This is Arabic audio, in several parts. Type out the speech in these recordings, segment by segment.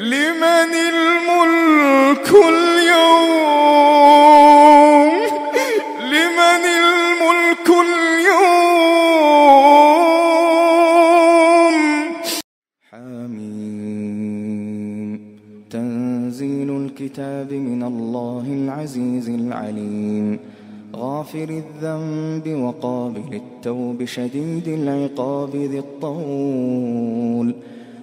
لمن الملك اليوم؟ لمن الملك اليوم؟ حميم. تنزيل الكتاب من الله العزيز العليم. غافر الذنب وقابل التوب شديد العقاب ذي الطول.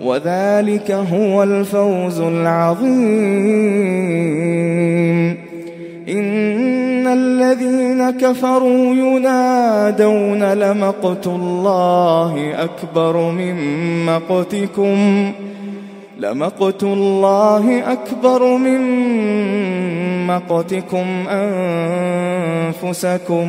وذلك هو الفوز العظيم. إن الذين كفروا ينادون لمقت الله أكبر من مقتكم. لمقت الله أكبر من مقتكم أنفسكم.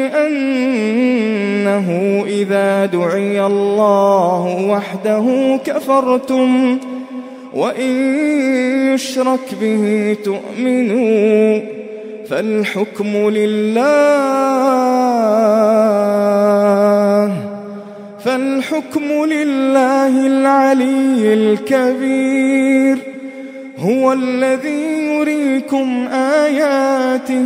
بأنه إذا دعي الله وحده كفرتم وإن يشرك به تؤمنوا فالحكم لله فالحكم لله العلي الكبير هو الذي يريكم آياته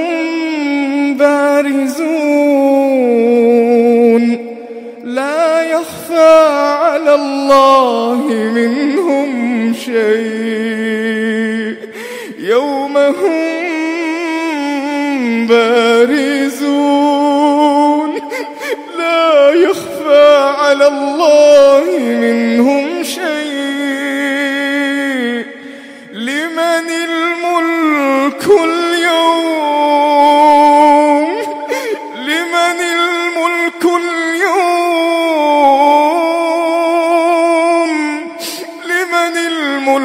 يخفى على الله منهم شيء. يوم هم بارزون. لا يخفى على الله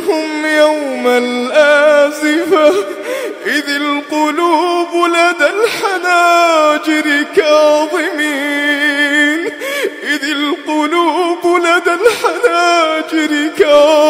وأنذرهم يوم الآزفة إذ القلوب لدى الحناجر كاظمين. إذ القلوب لدى الحناجر كاظمين.